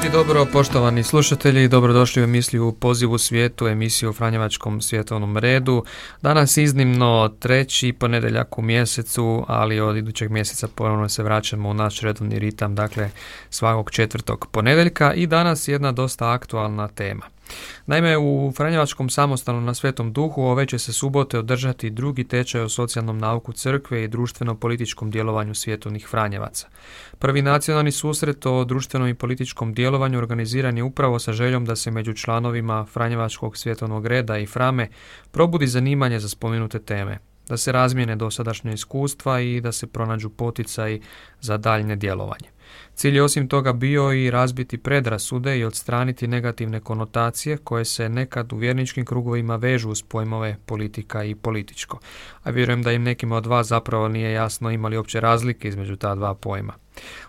Miri dobro, poštovani slušatelji, dobrodošli u emisiju u Pozivu svijetu, emisiju o Franjevačkom svjetovnom redu. Danas iznimno treći ponedjeljak u mjesecu, ali od idućeg mjeseca ponovno se vraćamo u naš redovni ritam, dakle svakog četvrtog ponedjeljka i danas jedna dosta aktualna tema. Naime, u Franjevačkom samostanu na Svetom Duhu ove će se subote održati drugi tečaj o socijalnom nauku crkve i društveno-političkom djelovanju svjetovnih Franjevaca. Prvi nacionalni susret o društvenom i političkom djelovanju organiziran je upravo sa željom da se među članovima Franjevačkog svjetovnog reda i Frame probudi zanimanje za spomenute teme, da se razmijene dosadašnja iskustva i da se pronađu poticaji za daljne djelovanje. Cilj je osim toga bio i razbiti predrasude i odstraniti negativne konotacije koje se nekad u vjerničkim krugovima vežu uz pojmove politika i političko. A vjerujem da im nekima od vas zapravo nije jasno imali opće razlike između ta dva pojma.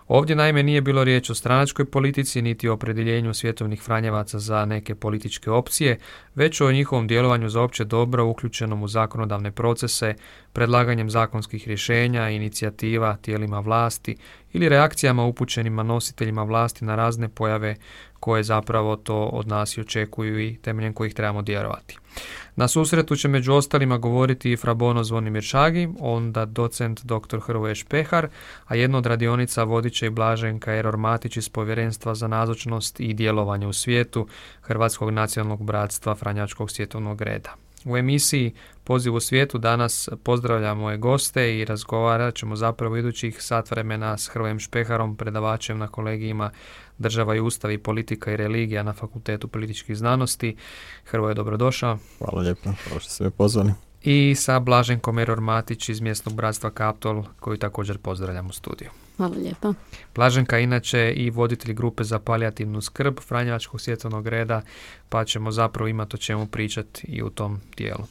Ovdje naime nije bilo riječ o stranačkoj politici niti o opredjeljenju svjetovnih franjevaca za neke političke opcije, već o njihovom djelovanju za opće dobro uključenom u zakonodavne procese, predlaganjem zakonskih rješenja, inicijativa, tijelima vlasti ili reakcijama upućenima nositeljima vlasti na razne pojave koje zapravo to od nas i očekuju i temeljem kojih trebamo djelovati. Na susretu će među ostalima govoriti i Frabono Zvonimir Šagi, onda docent dr. Hrvoje Špehar, a jedna od radionica vodit će i Blaženka Eror Matić iz Povjerenstva za nazočnost i djelovanje u svijetu Hrvatskog nacionalnog bratstva Franjačkog svjetovnog reda. U emisiji Poziv u svijetu danas pozdravljamo je goste i razgovarat ćemo zapravo idućih sat vremena s Hrvojem Špeharom, predavačem na kolegijima Država i Ustav i politika i religija na Fakultetu političkih znanosti. Hrvoje, dobrodošao. Hvala lijepo, hvala što ste me pozvali. I sa Blaženkom Eror Matić iz mjesnog bratstva Kaptol, koju također pozdravljam u studiju. Hvala lijepa. Blaženka inače i voditelj grupe za palijativnu skrb Franjevačkog svjetovnog reda, pa ćemo zapravo imati o čemu pričati i u tom dijelu.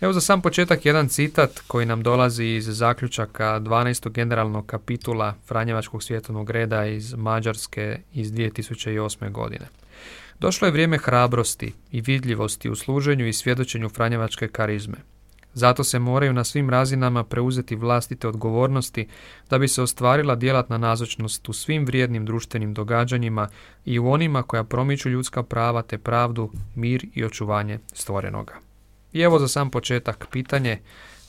Evo za sam početak jedan citat koji nam dolazi iz zaključaka 12. generalnog kapitula Franjevačkog svjetovnog reda iz Mađarske iz 2008. godine. Došlo je vrijeme hrabrosti i vidljivosti u služenju i svjedočenju Franjevačke karizme. Zato se moraju na svim razinama preuzeti vlastite odgovornosti da bi se ostvarila djelatna nazočnost u svim vrijednim društvenim događanjima i u onima koja promiču ljudska prava te pravdu, mir i očuvanje stvorenoga. I evo za sam početak pitanje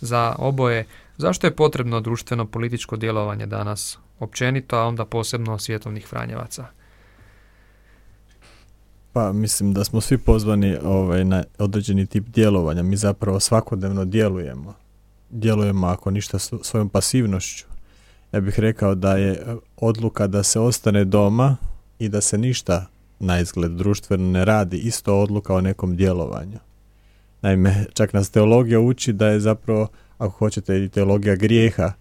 za oboje zašto je potrebno društveno političko djelovanje danas općenito, a onda posebno svjetovnih franjevaca. Pa mislim da smo svi pozvani ovaj, na određeni tip djelovanja. Mi zapravo svakodnevno djelujemo. Djelujemo ako ništa svojom pasivnošću. Ja bih rekao da je odluka da se ostane doma i da se ništa na izgled društveno ne radi, isto odluka o nekom djelovanju. Naime, čak nas teologija uči da je zapravo, ako hoćete, i teologija grijeha,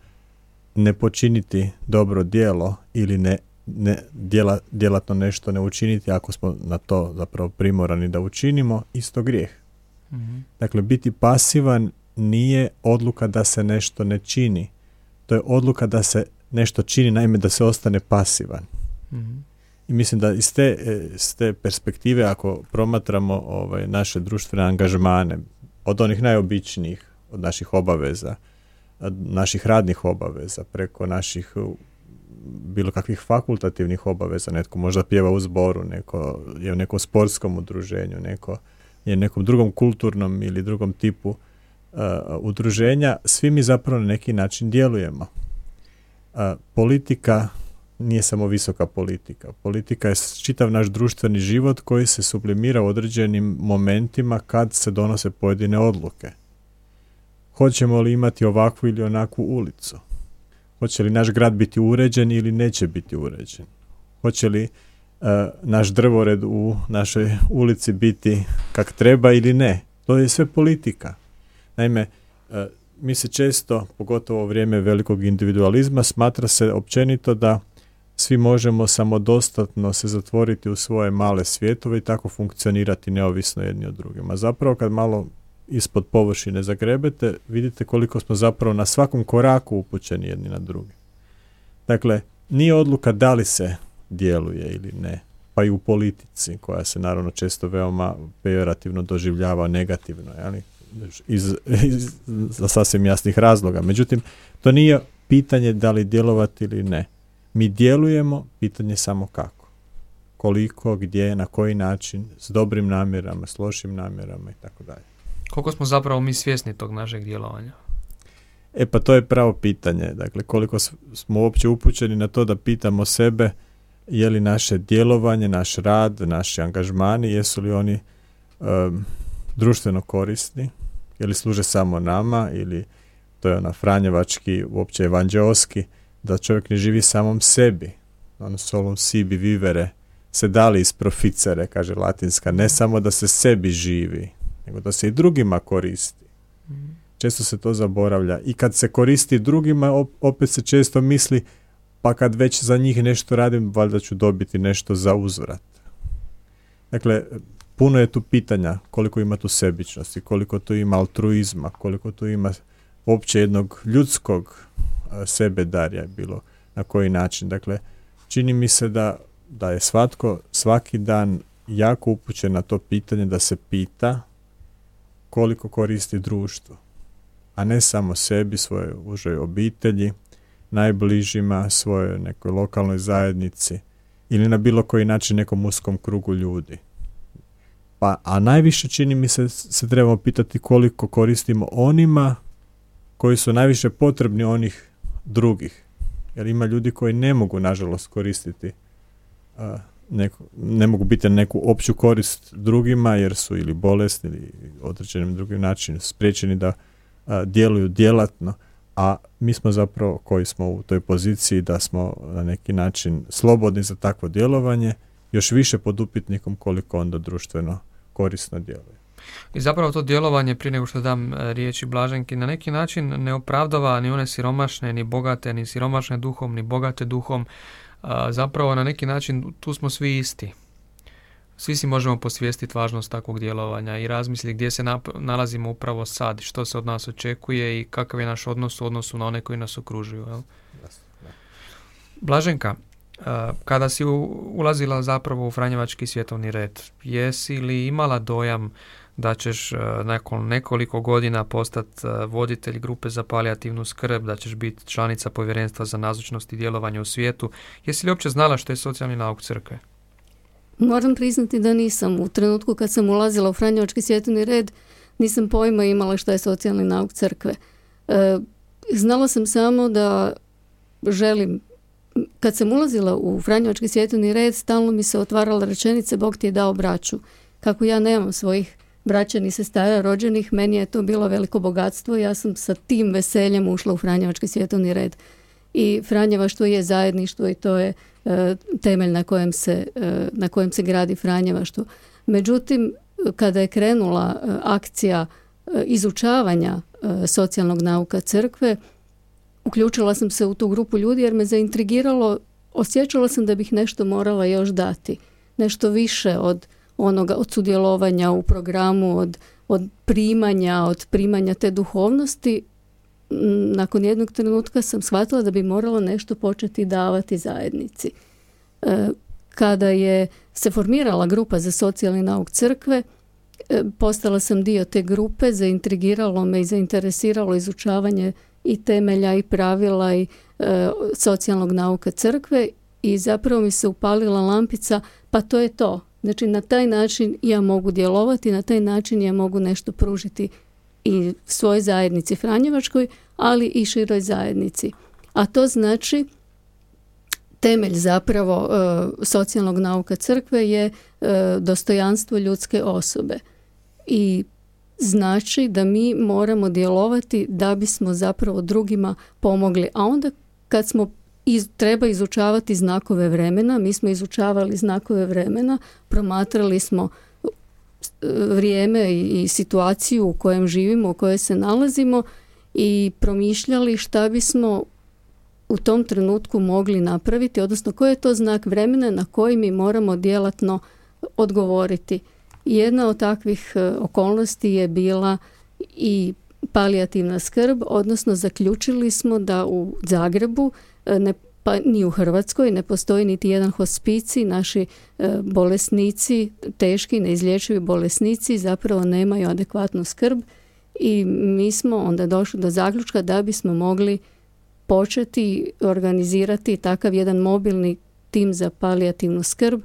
ne počiniti dobro djelo ili ne ne, djela, djelatno nešto ne učiniti ako smo na to zapravo primorani da učinimo, isto grijeh. mm Dakle, biti pasivan nije odluka da se nešto ne čini. To je odluka da se nešto čini, naime da se ostane pasivan. mm I mislim da iz te, iz te perspektive ako promatramo ovaj, naše društvene angažmane, od onih najobičnijih, od naših obaveza, od naših radnih obaveza, preko naših bilo kakvih fakultativnih obaveza, netko možda pjeva u zboru, neko je u nekom sportskom udruženju, neko je nekom drugom kulturnom ili drugom tipu uh, udruženja, svi mi zapravo na neki način djelujemo. Uh, politika nije samo visoka politika. Politika je čitav naš društveni život koji se sublimira u određenim momentima kad se donose pojedine odluke. Hoćemo li imati ovakvu ili onakvu ulicu? Hoće li naš grad biti uređen ili neće biti uređen? Hoće li uh, naš drvored u našoj ulici biti kak treba ili ne? To je sve politika. Naime, uh, mi se često, pogotovo u vrijeme velikog individualizma, smatra se općenito da svi možemo samodostatno se zatvoriti u svoje male svjetove i tako funkcionirati neovisno jedni od drugima. Zapravo kad malo ispod površine zagrebete, vidite koliko smo zapravo na svakom koraku upućeni jedni na drugi. Dakle, nije odluka da li se djeluje ili ne, pa i u politici koja se naravno često veoma pejorativno doživljava negativno, jeli? Iz, iz, za sasvim jasnih razloga. Međutim, to nije pitanje da li djelovati ili ne. Mi djelujemo, pitanje samo kako. Koliko, gdje, na koji način, s dobrim namjerama, s lošim namjerama i tako dalje. Koliko smo zapravo mi svjesni tog našeg djelovanja? E pa to je pravo pitanje. Dakle, koliko smo uopće upućeni na to da pitamo sebe je li naše djelovanje, naš rad, naši angažmani, jesu li oni um, društveno korisni, je li služe samo nama ili to je ona franjevački, uopće evanđeoski, da čovjek ne živi samom sebi. Ono solum sibi vivere, se dali iz proficere, kaže latinska, ne samo da se sebi živi, nego da se i drugima koristi. Često se to zaboravlja. I kad se koristi drugima, opet se često misli, pa kad već za njih nešto radim, valjda ću dobiti nešto za uzvrat. Dakle, puno je tu pitanja koliko ima tu sebičnosti, koliko tu ima altruizma, koliko tu ima uopće jednog ljudskog sebe darja bilo na koji način. Dakle, čini mi se da, da je svatko svaki dan jako upućen na to pitanje da se pita koliko koristi društvo, a ne samo sebi, svoje užoj obitelji, najbližima, svojoj nekoj lokalnoj zajednici ili na bilo koji način nekom uskom krugu ljudi. Pa, a najviše čini mi se se trebamo pitati koliko koristimo onima koji su najviše potrebni onih drugih. Jer ima ljudi koji ne mogu, nažalost, koristiti neku, ne mogu biti na neku opću korist drugima jer su ili bolesni ili određenim drugim načinom spriječeni da a, djeluju djelatno a mi smo zapravo koji smo u toj poziciji da smo na neki način slobodni za takvo djelovanje, još više pod upitnikom koliko onda društveno korisno djeluje. I zapravo to djelovanje, prije nego što dam e, riječi Blaženki, na neki način ne opravdava ni one siromašne, ni bogate, ni siromašne duhom, ni bogate duhom. Zapravo na neki način tu smo svi isti svi si možemo posvijestiti važnost takvog djelovanja i razmisliti gdje se nalazimo upravo sad, što se od nas očekuje i kakav je naš odnos u odnosu na one koji nas okružuju. Jel? Blaženka, kada si ulazila zapravo u Franjevački svjetovni red, jesi li imala dojam da ćeš nakon nekoliko godina postati voditelj grupe za palijativnu skrb, da ćeš biti članica povjerenstva za nazočnost i djelovanje u svijetu. Jesi li uopće znala što je socijalni nauk crkve? Moram priznati da nisam. U trenutku kad sam ulazila u Franjevački svjetovni red, nisam pojma imala što je socijalni nauk crkve. E, znala sam samo da želim kad sam ulazila u Franjevački svjetovni red, stalno mi se otvarala rečenice Bog ti je dao braću. Kako ja nemam svojih braća ni sestara rođenih, meni je to bilo veliko bogatstvo. Ja sam sa tim veseljem ušla u Franjevački svjetovni red. I Franjevaštvo je zajedništvo i to je E, temelj na kojem se, e, na kojem se gradi Franjevaštvo. Međutim, kada je krenula e, akcija izučavanja socijalnog nauka crkve, uključila sam se u tu grupu ljudi jer me zaintrigiralo, osjećala sam da bih nešto morala još dati. Nešto više od onoga, od sudjelovanja u programu, od, od primanja, od primanja te duhovnosti, nakon jednog trenutka sam shvatila da bi morala nešto početi davati zajednici. E, kada je se formirala grupa za socijalni nauk crkve, e, postala sam dio te grupe, zaintrigiralo me i zainteresiralo izučavanje i temelja i pravila i e, socijalnog nauka crkve i zapravo mi se upalila lampica, pa to je to. Znači na taj način ja mogu djelovati, na taj način ja mogu nešto pružiti i svojoj zajednici Franjevačkoj, ali i široj zajednici. A to znači temelj zapravo e, socijalnog nauka crkve je e, dostojanstvo ljudske osobe. I znači da mi moramo djelovati da bismo zapravo drugima pomogli. A onda kad smo iz, treba izučavati znakove vremena, mi smo izučavali znakove vremena, promatrali smo vrijeme i situaciju u kojem živimo, u kojoj se nalazimo i promišljali šta bismo u tom trenutku mogli napraviti, odnosno koji je to znak vremena na koji mi moramo djelatno odgovoriti. Jedna od takvih e, okolnosti je bila i palijativna skrb, odnosno zaključili smo da u Zagrebu e, ne pa ni u Hrvatskoj ne postoji niti jedan hospici, naši e, bolesnici, teški, neizlječivi bolesnici zapravo nemaju adekvatnu skrb i mi smo onda došli do zaključka da bismo mogli početi organizirati takav jedan mobilni tim za palijativnu skrb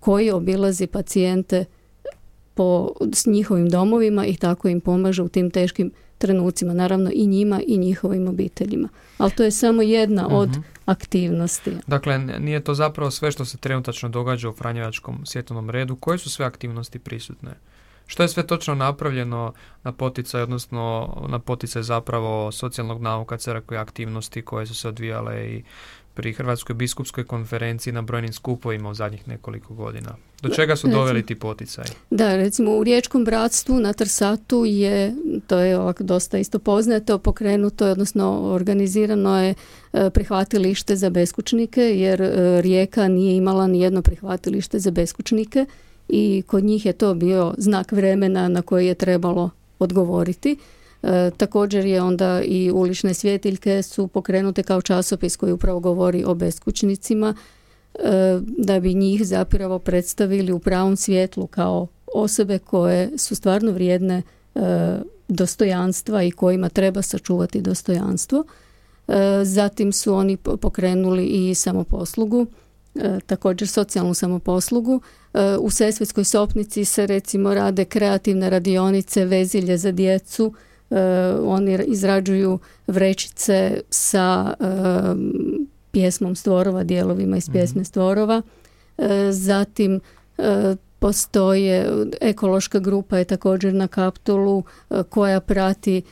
koji obilazi pacijente po, s njihovim domovima i tako im pomaže u tim teškim trenucima, naravno i njima i njihovim obiteljima. Ali to je samo jedna od mhm. aktivnosti. Dakle, nije to zapravo sve što se trenutačno događa u Franjevačkom svjetovnom redu. Koje su sve aktivnosti prisutne? Što je sve točno napravljeno na poticaj, odnosno na poticaj zapravo socijalnog nauka, crkve aktivnosti koje su se odvijale i pri Hrvatskoj biskupskoj konferenciji na brojnim skupovima u zadnjih nekoliko godina. Do čega su doveli ti poticaj? Da, recimo u Riječkom bratstvu na Trsatu je, to je ovak dosta isto poznato, pokrenuto, odnosno organizirano je e, prihvatilište za beskućnike, jer e, Rijeka nije imala ni jedno prihvatilište za beskućnike i kod njih je to bio znak vremena na koji je trebalo odgovoriti. E, također je onda i ulične svjetiljke su pokrenute kao časopis koji upravo govori o beskućnicima e, da bi njih zapravo predstavili u pravom svjetlu kao osobe koje su stvarno vrijedne e, dostojanstva i kojima treba sačuvati dostojanstvo. Zatim su oni pokrenuli i samoposlugu, također socijalnu samoposlugu. U Sesvetskoj sopnici se recimo rade kreativne radionice, vezilje za djecu, oni izrađuju vrećice sa eh, pjesmom stvorova, dijelovima iz mhm. pjesme stvorova. Eh, zatim postoje ekološka grupa je također na Kaptolu koja prati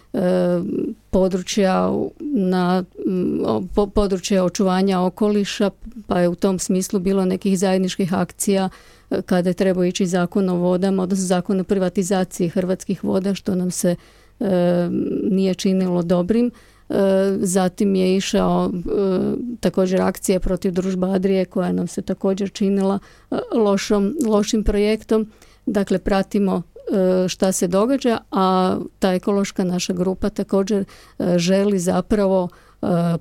područja na područje očuvanja okoliša pa je u tom smislu bilo nekih zajedničkih akcija kada je trebao ići zakon o vodama odnosno zakon o privatizaciji hrvatskih voda što nam se nije činilo dobrim. Zatim je išao također akcija protiv družba Adrije koja nam se također činila lošom, lošim projektom. Dakle, pratimo šta se događa, a ta ekološka naša grupa također želi zapravo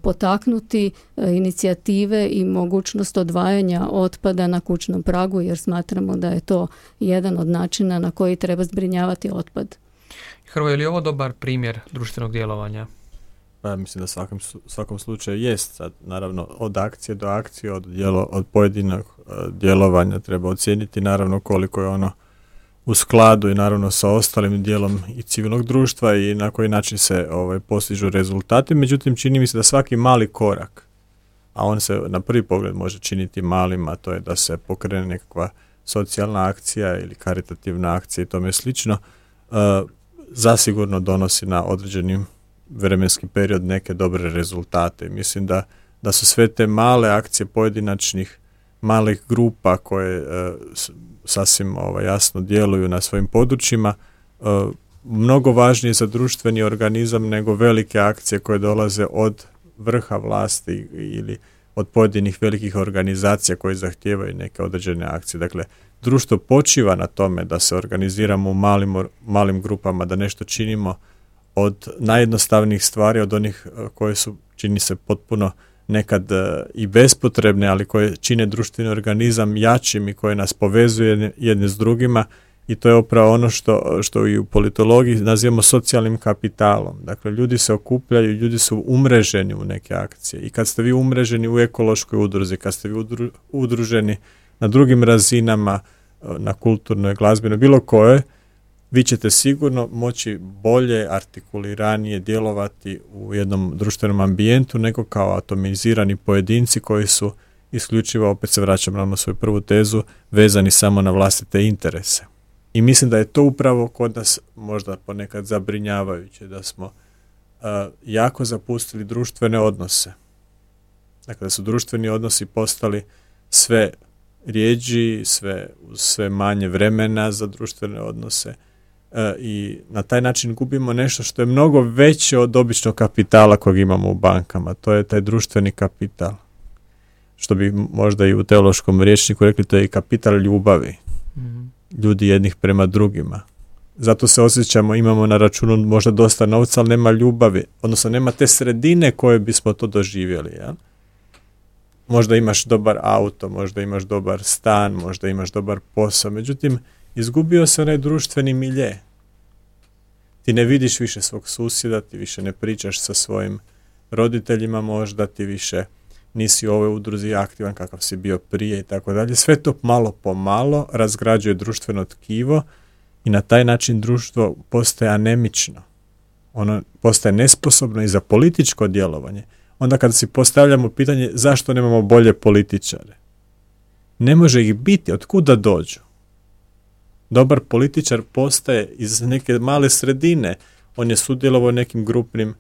potaknuti inicijative i mogućnost odvajanja otpada na kućnom pragu jer smatramo da je to jedan od načina na koji treba zbrinjavati otpad. Hrvoje, je li ovo dobar primjer društvenog djelovanja? Pa mislim da svakom, svakom slučaju jest. Sad, naravno, od akcije do akcije, od, djelo, od pojedinog e, djelovanja treba ocijeniti naravno koliko je ono u skladu i naravno sa ostalim dijelom i civilnog društva i na koji način se ovaj, postižu rezultati. Međutim, čini mi se da svaki mali korak, a on se na prvi pogled može činiti malim, a to je da se pokrene nekakva socijalna akcija ili karitativna akcija i tome slično, uh, zasigurno donosi na određenim vremenski period neke dobre rezultate. Mislim da, da su sve te male akcije pojedinačnih malih grupa koje e, sasvim ovaj, jasno djeluju na svojim područjima e, mnogo važnije za društveni organizam nego velike akcije koje dolaze od vrha vlasti ili od pojedinih velikih organizacija koje zahtijevaju neke određene akcije. Dakle, društvo počiva na tome da se organiziramo u malim, malim grupama, da nešto činimo od najjednostavnijih stvari, od onih e, koje su, čini se, potpuno nekad e, i bespotrebne, ali koje čine društveni organizam jačim i koje nas povezuje jedne s drugima i to je upravo ono što, što i u politologiji nazivamo socijalnim kapitalom. Dakle, ljudi se okupljaju, ljudi su umreženi u neke akcije i kad ste vi umreženi u ekološkoj udruzi, kad ste vi udruženi na drugim razinama, e, na kulturnoj, glazbenoj, bilo koje, vi ćete sigurno moći bolje, artikuliranije djelovati u jednom društvenom ambijentu nego kao atomizirani pojedinci koji su isključivo, opet se vraćam na svoju prvu tezu, vezani samo na vlastite interese. I mislim da je to upravo kod nas možda ponekad zabrinjavajuće, da smo uh, jako zapustili društvene odnose. Dakle, da su društveni odnosi postali sve rijeđi, sve, sve manje vremena za društvene odnose e, i na taj način gubimo nešto što je mnogo veće od običnog kapitala kojeg imamo u bankama. To je taj društveni kapital. Što bi možda i u teološkom rječniku rekli, to je i kapital ljubavi. Mhm. Ljudi jednih prema drugima. Zato se osjećamo, imamo na računu možda dosta novca, ali nema ljubavi. Odnosno nema te sredine koje bismo to doživjeli. Ja? Možda imaš dobar auto, možda imaš dobar stan, možda imaš dobar posao, međutim, izgubio se onaj društveni milje. Ti ne vidiš više svog susjeda, ti više ne pričaš sa svojim roditeljima možda, ti više nisi u ovoj udruzi aktivan kakav si bio prije i tako dalje. Sve to malo po malo razgrađuje društveno tkivo i na taj način društvo postaje anemično. Ono postaje nesposobno i za političko djelovanje. Onda kada si postavljamo pitanje zašto nemamo bolje političare. Ne može ih biti, od kuda dođu? Dobar političar postaje iz neke male sredine. On je sudjelovao nekim grupnim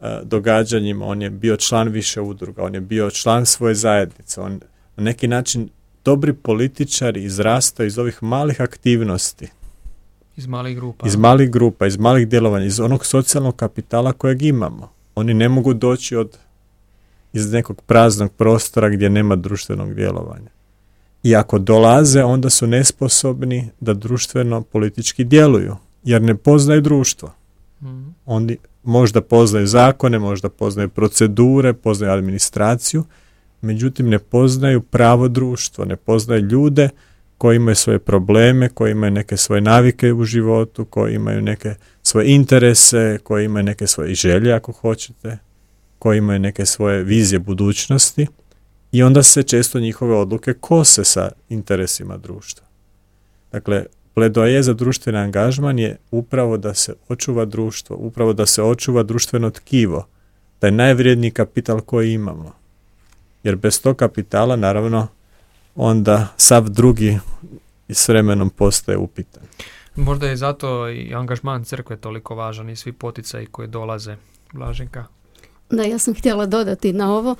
E, događanjima, on je bio član više udruga, on je bio član svoje zajednice, on na neki način dobri političari izrastaju iz ovih malih aktivnosti. Iz malih grupa. Iz malih grupa, iz malih djelovanja, iz onog socijalnog kapitala kojeg imamo. Oni ne mogu doći od iz nekog praznog prostora gdje nema društvenog djelovanja. I ako dolaze, onda su nesposobni da društveno politički djeluju, jer ne poznaju društvo. Mm. Oni možda poznaju zakone, možda poznaju procedure, poznaju administraciju, međutim ne poznaju pravo društvo, ne poznaju ljude koji imaju svoje probleme, koji imaju neke svoje navike u životu, koji imaju neke svoje interese, koji imaju neke svoje želje ako hoćete, koji imaju neke svoje vizije budućnosti i onda se često njihove odluke kose sa interesima društva. Dakle, pledoaje za društveni angažman je upravo da se očuva društvo, upravo da se očuva društveno tkivo, taj najvrijedniji kapital koji imamo. Jer bez tog kapitala, naravno, onda sav drugi s vremenom postaje upitan. Možda je zato i angažman crkve toliko važan i svi poticaji koji dolaze. Blaženka. Da, ja sam htjela dodati na ovo.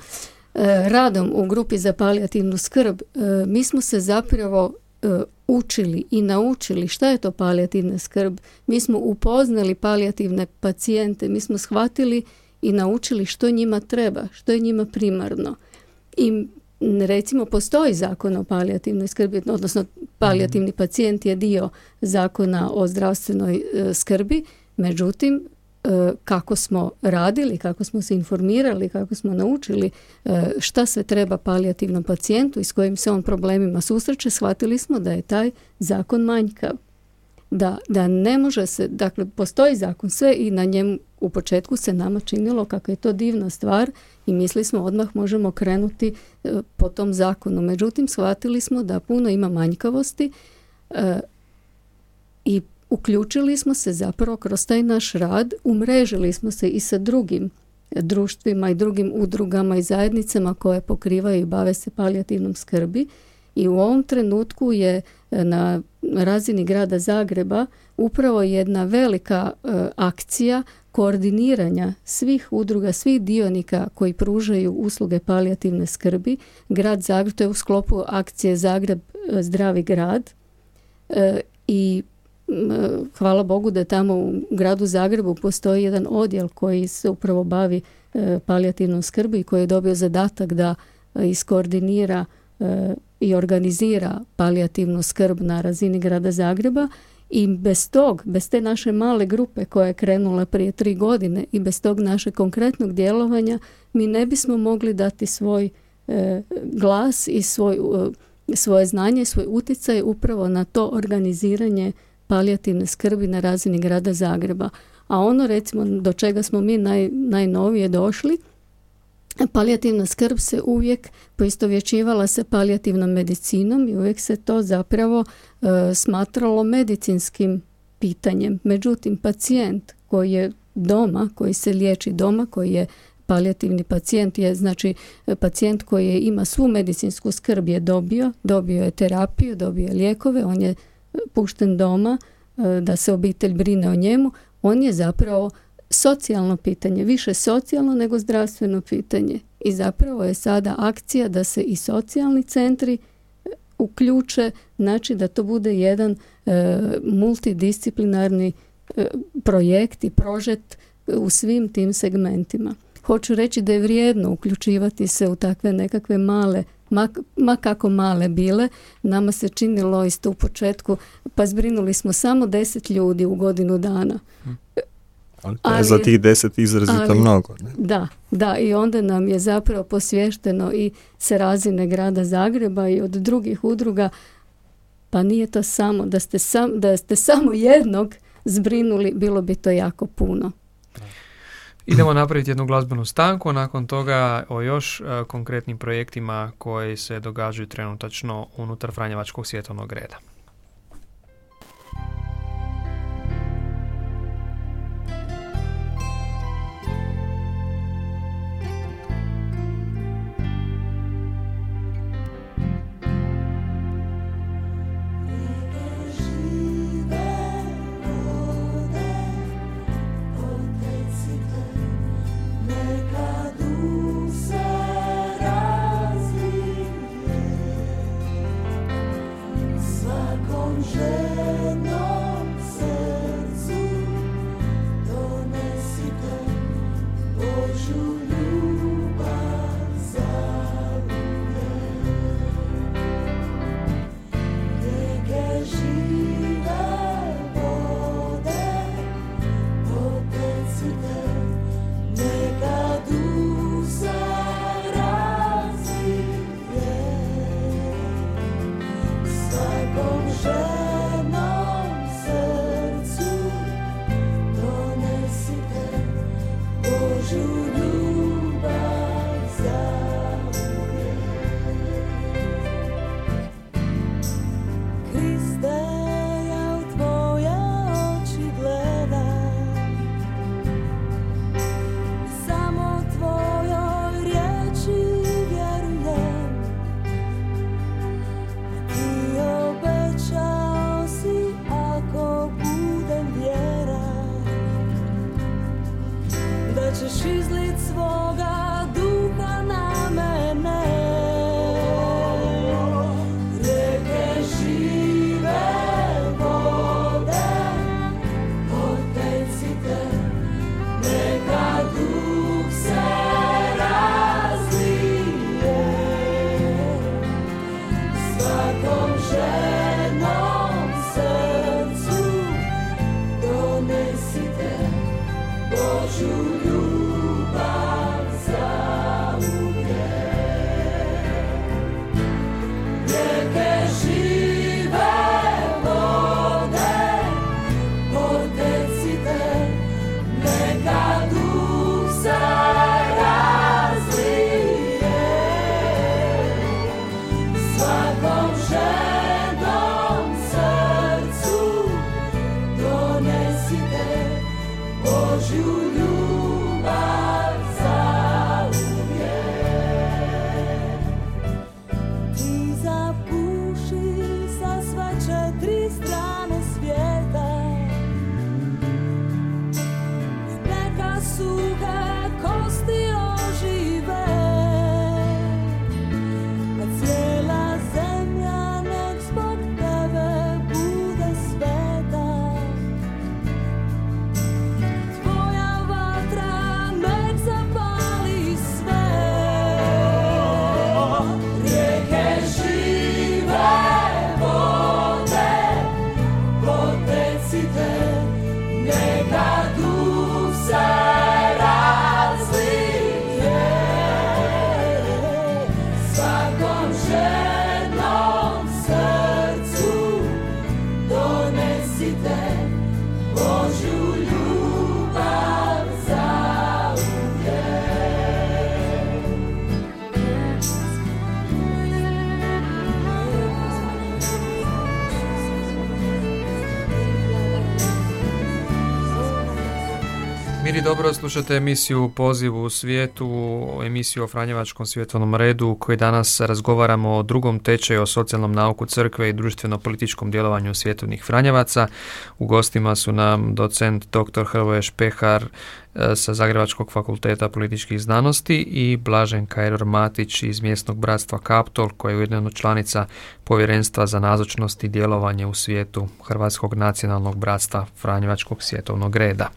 E, radom u grupi za palijativnu skrb e, mi smo se zapravo E, učili i naučili šta je to palijativna skrb. Mi smo upoznali palijativne pacijente, mi smo shvatili i naučili što njima treba, što je njima primarno. I recimo postoji zakon o palijativnoj skrbi, odnosno palijativni pacijent je dio zakona o zdravstvenoj skrbi, međutim kako smo radili, kako smo se informirali, kako smo naučili e, šta sve treba palijativnom pacijentu i s kojim se on problemima susreće, shvatili smo da je taj zakon manjkav. Da, da ne može se, dakle postoji zakon sve i na njemu u početku se nama činilo kako je to divna stvar i mislili smo odmah možemo krenuti e, po tom zakonu. Međutim, shvatili smo da puno ima manjkavosti i uključili smo se zapravo kroz taj naš rad, umrežili smo se i sa drugim društvima i drugim udrugama i zajednicama koje pokrivaju i bave se palijativnom skrbi i u ovom trenutku je e, na razini grada Zagreba upravo jedna velika e, akcija koordiniranja svih udruga, svih dionika koji pružaju usluge palijativne skrbi. Grad Zagreb, to je u sklopu akcije Zagreb e, zdravi grad i hvala Bogu da tamo u gradu Zagrebu postoji jedan odjel koji se upravo bavi e, palijativnom skrbi i koji je dobio zadatak da e, iskoordinira e, i organizira palijativnu skrb na razini grada Zagreba i bez tog, bez te naše male grupe koja je krenula prije tri godine i bez tog našeg konkretnog djelovanja mi ne bismo mogli dati svoj glas i svoj, svoje znanje, svoj utjecaj upravo na to organiziranje palijativne skrbi na razini grada Zagreba. A ono recimo do čega smo mi naj, najnovije došli, palijativna skrb se uvijek poistovjećivala sa palijativnom medicinom i uvijek se to zapravo e, smatralo medicinskim pitanjem. Međutim, pacijent koji je doma, koji se liječi doma, koji je palijativni pacijent je znači pacijent koji ima svu medicinsku skrb je dobio, dobio je terapiju, dobio je lijekove, on je pušten doma, e, da se obitelj brine o njemu, on je zapravo socijalno pitanje, više socijalno nego zdravstveno pitanje. I zapravo je sada akcija da se i socijalni centri e, uključe, znači da to bude jedan e, multidisciplinarni projekt i prožet u svim tim segmentima. Hoću reći da je vrijedno uključivati se u takve nekakve male ma, ma kako male bile, nama se činilo isto u početku, pa zbrinuli smo samo deset ljudi u godinu dana. Ali, ali za tih deset izrazito mnogo. Ne? Da, da, i onda nam je zapravo posvješteno i se razine grada Zagreba i od drugih udruga, pa nije to samo, da ste, sam, da ste samo jednog zbrinuli, bilo bi to jako puno. Idemo napraviti jednu glazbenu stanku, nakon toga o još e, konkretnim projektima koji se događaju trenutačno unutar Franjevačkog svjetovnog reda. Dobro, slušate emisiju Poziv u svijetu, emisiju o Franjevačkom svjetovnom redu koji danas razgovaramo o drugom tečaju o socijalnom nauku crkve i društveno-političkom djelovanju svjetovnih Franjevaca. U gostima su nam docent dr. Hrvoje Špehar sa Zagrebačkog fakulteta političkih znanosti i Blažen Kajror Matić iz mjesnog bratstva Kaptol koji je ujedno članica Povjerenstva za nazočnost i djelovanje u svijetu Hrvatskog nacionalnog bratstva Franjevačkog svjetovnog reda.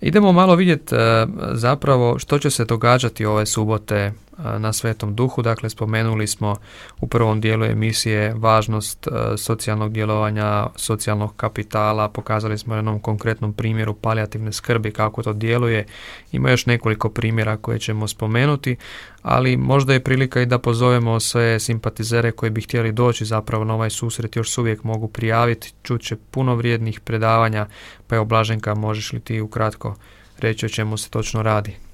Idemo malo vidjeti e, zapravo što će se događati ove subote na Svetom duhu. Dakle, spomenuli smo u prvom dijelu emisije važnost socijalnog djelovanja, socijalnog kapitala, pokazali smo jednom konkretnom primjeru palijativne skrbi kako to djeluje. Ima još nekoliko primjera koje ćemo spomenuti, ali možda je prilika i da pozovemo sve simpatizere koji bi htjeli doći zapravo na ovaj susret, još uvijek mogu prijaviti, čuće puno vrijednih predavanja, pa je Blaženka, možeš li ti ukratko reći o čemu se točno radi?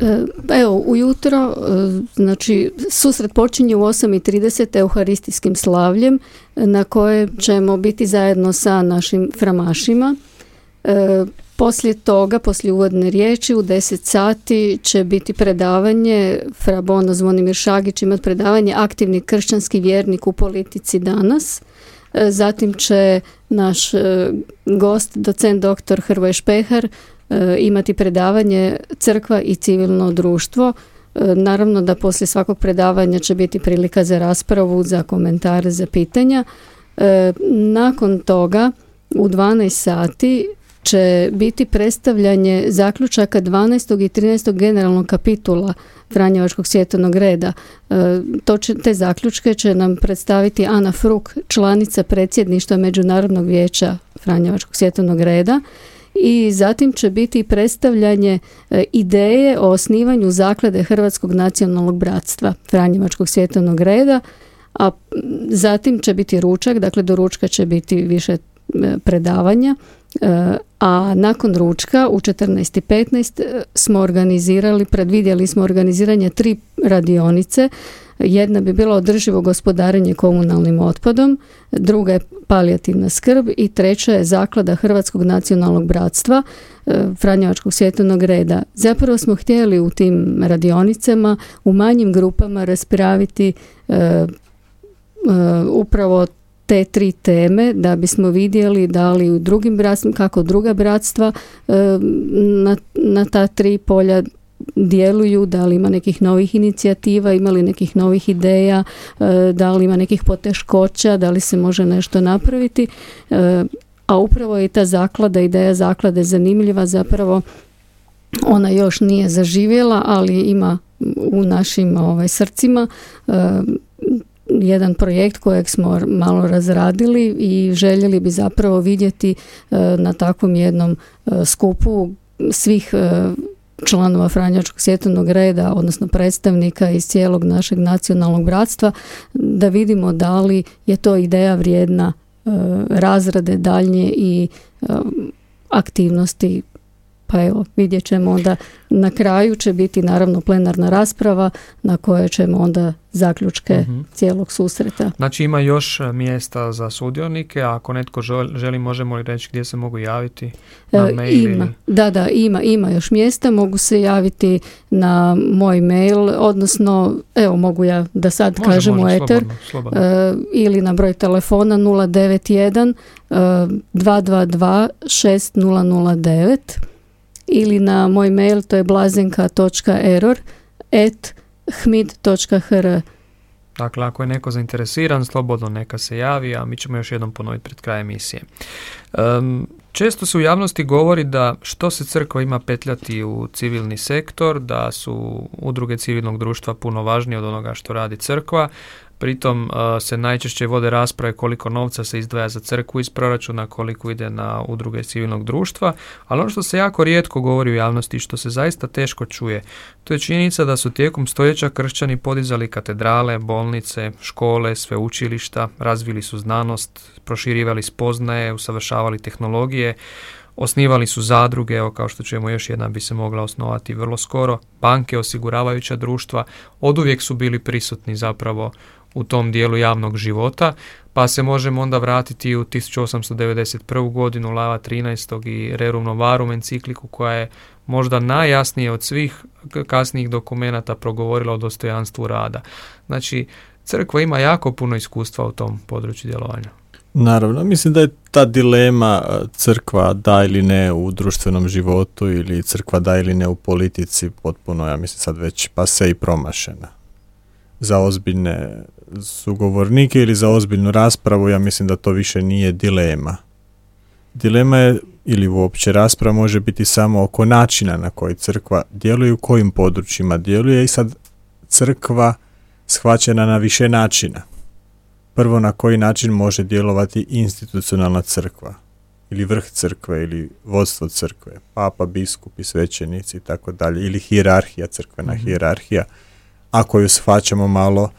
E, evo, ujutro, e, znači, susret počinje u 8.30 euharistijskim slavljem na koje ćemo biti zajedno sa našim framašima. E, poslije toga, poslije uvodne riječi, u 10 sati će biti predavanje, Fra Bono Zvonimir Šagić ima predavanje Aktivni kršćanski vjernik u politici danas. Zatim će naš gost, docent doktor Hrvoje Špehar, E, imati predavanje crkva i civilno društvo. E, naravno da poslije svakog predavanja će biti prilika za raspravu, za komentare, za pitanja. E, nakon toga u 12 sati će biti predstavljanje zaključaka 12. i 13. generalnog kapitula Franjevačkog svjetovnog reda. To će, te zaključke će nam predstaviti Ana Fruk, članica predsjedništva Međunarodnog vijeća Franjevačkog svjetovnog reda i zatim će biti predstavljanje e, ideje o osnivanju zaklade Hrvatskog nacionalnog bratstva Franjevačkog svjetovnog reda, a zatim će biti ručak, dakle do ručka će biti više e, predavanja, e, a nakon ručka u 14.15 smo organizirali, predvidjeli smo organiziranje tri radionice jedna bi bila održivo gospodarenje komunalnim otpadom, druga je palijativna skrb i treća je zaklada Hrvatskog nacionalnog bratstva e, Franjevačkog svjetovnog reda. Zapravo smo htjeli u tim radionicama u manjim grupama raspraviti e, e, upravo te tri teme da bismo vidjeli da li u drugim bratstvima, kako druga bratstva na, na ta tri polja djeluju, da li ima nekih novih inicijativa, ima li nekih novih ideja, e, da li ima nekih poteškoća, da li se može nešto napraviti. E, a upravo je ta zaklada, ideja zaklade zanimljiva, zapravo ona još nije zaživjela, ali ima u našim ovaj, srcima e, jedan projekt kojeg smo malo razradili i željeli bi zapravo vidjeti na takvom jednom skupu svih članova Franjačkog svjetovnog reda, odnosno predstavnika iz cijelog našeg nacionalnog bratstva, da vidimo da li je to ideja vrijedna e, razrade daljnje i e, aktivnosti pa evo, vidjet ćemo onda na kraju će biti naravno plenarna rasprava na kojoj ćemo onda zaključke uh cijelog susreta. Znači ima još e, mjesta za sudionike, a ako netko želi možemo li reći gdje se mogu javiti? Na e, ima, da, da, ima, ima još mjesta, mogu se javiti na moj mail, odnosno evo mogu ja da sad može, kažem u eter e, ili na broj telefona 091 222 6009 ili na moj mail, to je blazenka.error at hmid.hr. Dakle, ako je neko zainteresiran, slobodno neka se javi, a mi ćemo još jednom ponoviti pred krajem emisije. Um, često se u javnosti govori da što se crkva ima petljati u civilni sektor, da su udruge civilnog društva puno važnije od onoga što radi crkva, Pritom se najčešće vode rasprave koliko novca se izdvaja za crkvu iz proračuna, koliko ide na udruge civilnog društva, ali ono što se jako rijetko govori u javnosti i što se zaista teško čuje, to je činjenica da su tijekom stoljeća kršćani podizali katedrale, bolnice, škole, sveučilišta, razvili su znanost, proširivali spoznaje, usavršavali tehnologije, Osnivali su zadruge, evo kao što čujemo još jedna bi se mogla osnovati vrlo skoro, banke, osiguravajuća društva, oduvijek su bili prisutni zapravo u tom dijelu javnog života, pa se možemo onda vratiti u 1891. godinu Lava 13. i Rerum Novarum encikliku koja je možda najjasnije od svih kasnijih dokumenata progovorila o dostojanstvu rada. Znači, crkva ima jako puno iskustva u tom području djelovanja. Naravno, mislim da je ta dilema e, crkva da ili ne u društvenom životu ili crkva da ili ne u politici potpuno, ja mislim sad već pa se i promašena. Za ozbiljne sugovornike ili za ozbiljnu raspravu, ja mislim da to više nije dilema. Dilema je ili uopće rasprava može biti samo oko načina na koji crkva djeluje, u kojim područjima djeluje i sad crkva shvaćena na više načina. Prvo na koji način može djelovati institucionalna crkva ili vrh crkve ili vodstvo crkve, papa, biskupi, svećenici i tako dalje ili hijerarhija, crkvena mm hijerarhija, ako ju shvaćamo malo uh,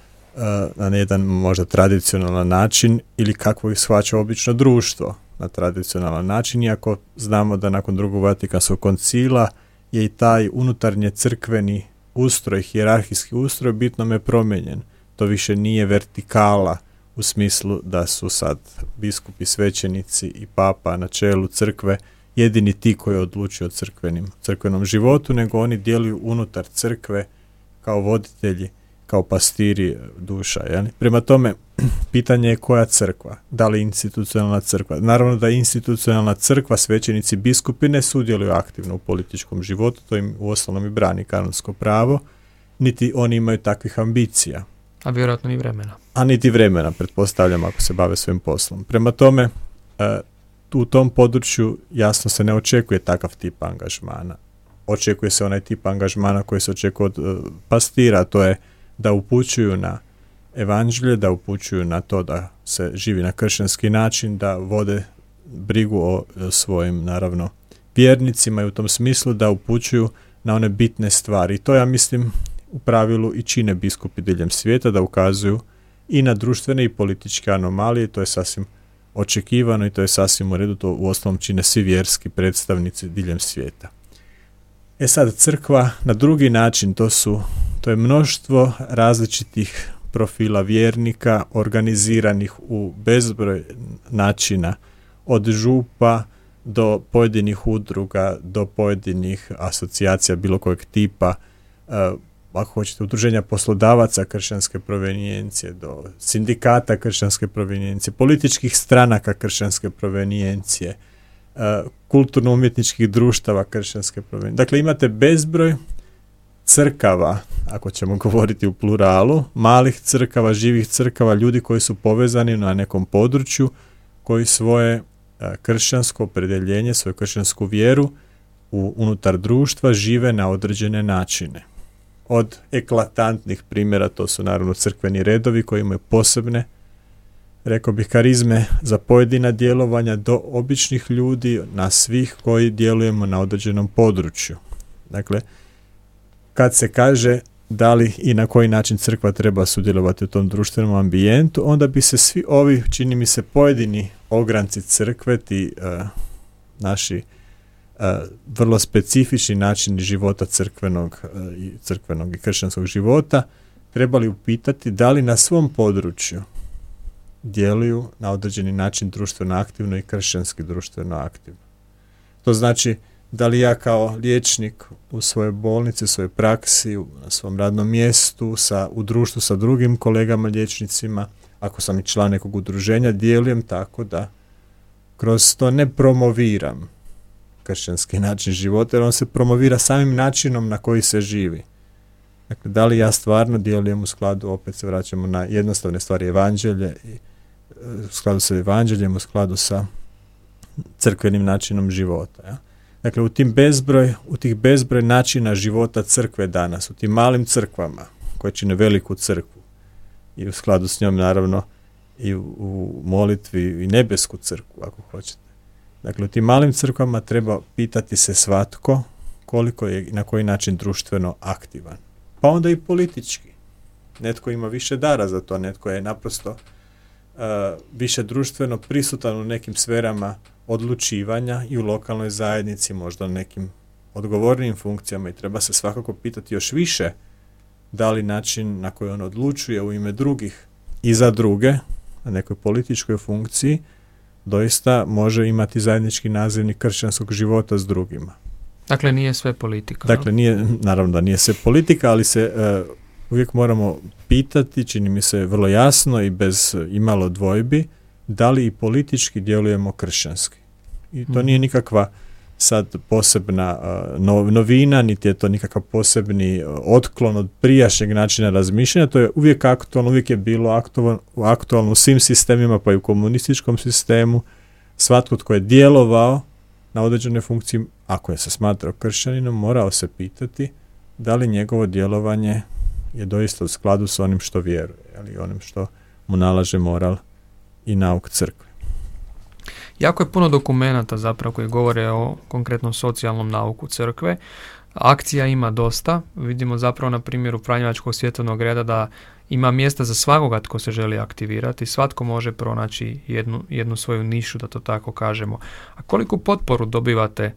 na jedan možda tradicionalan način ili kako ju shvaća obično društvo na tradicionalan način, iako znamo da nakon drugog Vatikanskog koncila je i taj unutarnje crkveni ustroj, hijerarhijski ustroj bitno me promijenjen. To više nije vertikala u smislu da su sad biskupi, svećenici i papa na čelu crkve jedini ti koji odlučuju o crkvenim, crkvenom životu, nego oni djeluju unutar crkve kao voditelji, kao pastiri duša. Jel? Prema tome, pitanje je koja crkva, da li institucionalna crkva. Naravno da institucionalna crkva, svećenici, biskupi ne sudjeluju aktivno u političkom životu, to im u osnovnom i brani kanonsko pravo, niti oni imaju takvih ambicija. A vjerojatno i vremena. A niti vremena, pretpostavljam, ako se bave svojim poslom. Prema tome, e, u tom području jasno se ne očekuje takav tip angažmana. Očekuje se onaj tip angažmana koji se očekuje od e, pastira, to je da upućuju na evanđelje, da upućuju na to da se živi na kršćanski način, da vode brigu o svojim, naravno, vjernicima i u tom smislu da upućuju na one bitne stvari. I to ja mislim u pravilu i čine biskupi diljem svijeta, da ukazuju i na društvene i političke anomalije, to je sasvim očekivano i to je sasvim u redu, to u osnovom čine svi vjerski predstavnici diljem svijeta. E sad, crkva na drugi način, to su, to je mnoštvo različitih profila vjernika organiziranih u bezbroj načina od župa do pojedinih udruga, do pojedinih asocijacija bilo kojeg tipa, e, ako hoćete, udruženja poslodavaca kršćanske provenijencije, do sindikata kršćanske provenijencije, političkih stranaka kršćanske provenijencije, kulturno-umjetničkih društava kršćanske provenijencije. Dakle, imate bezbroj crkava, ako ćemo govoriti u pluralu, malih crkava, živih crkava, ljudi koji su povezani na nekom području, koji svoje e, kršćansko opredjeljenje, svoju kršćansku vjeru u, unutar društva žive na određene načine. Od eklatantnih primjera, to su naravno crkveni redovi koji imaju posebne, rekao bih, karizme za pojedina djelovanja do običnih ljudi, na svih koji djelujemo na određenom području. Dakle, kad se kaže da li i na koji način crkva treba sudjelovati u tom društvenom ambijentu, onda bi se svi ovi, čini mi se, pojedini ogranci crkve, ti uh, naši uh, vrlo specifični načini života crkvenog, uh, crkvenog i kršćanskog života, trebali upitati da li na svom području djeluju na određeni način društveno aktivno i kršćanski društveno aktivno. To znači da li ja kao liječnik u svojoj bolnici, u svojoj praksi, na svom radnom mjestu, sa, u društvu sa drugim kolegama liječnicima, ako sam i član nekog udruženja, djelujem tako da kroz to ne promoviram kršćanski način života, jer on se promovira samim načinom na koji se živi. Dakle, da li ja stvarno djelujem u skladu, opet se vraćamo na jednostavne stvari evanđelje, i, u skladu sa evanđeljem, u skladu sa crkvenim načinom života. Ja? Dakle, u tim bezbroj, u tih bezbroj načina života crkve danas, u tim malim crkvama koje čine veliku crkvu i u skladu s njom naravno i u, molitvi i nebesku crkvu ako hoćete. Dakle, u tim malim crkvama treba pitati se svatko koliko je i na koji način društveno aktivan. Pa onda i politički. Netko ima više dara za to, netko je naprosto više društveno prisutan u nekim sferama odlučivanja i u lokalnoj zajednici, možda nekim odgovornim funkcijama i treba se svakako pitati još više da li način na koji on odlučuje u ime drugih i za druge na nekoj političkoj funkciji doista može imati zajednički nazivnik kršćanskog života s drugima. Dakle, nije sve politika. Dakle, nije, naravno da nije sve politika, ali se uh, uvijek moramo pitati, čini mi se vrlo jasno i bez imalo dvojbi, da li i politički djelujemo kršćanski. I to nije mhm. nikakva sad posebna novina, niti je to nikakav posebni otklon od prijašnjeg načina razmišljanja, to je uvijek aktualno, uvijek je bilo aktualno, aktualno u svim sistemima, pa i u komunističkom sistemu. Svatko tko je djelovao na određenoj funkciji, ako je se smatrao kršćaninom, morao se pitati da li njegovo djelovanje je doista u skladu s onim što vjeruje, ali onim što mu nalaže moral i nauk crkve. Jako je puno dokumenata zapravo koji govore o konkretnom socijalnom nauku crkve. Akcija ima dosta. Vidimo zapravo na primjeru Franjevačkog svjetovnog reda da ima mjesta za svakoga tko se želi aktivirati. Svatko može pronaći jednu, jednu svoju nišu, da to tako kažemo. A koliku potporu dobivate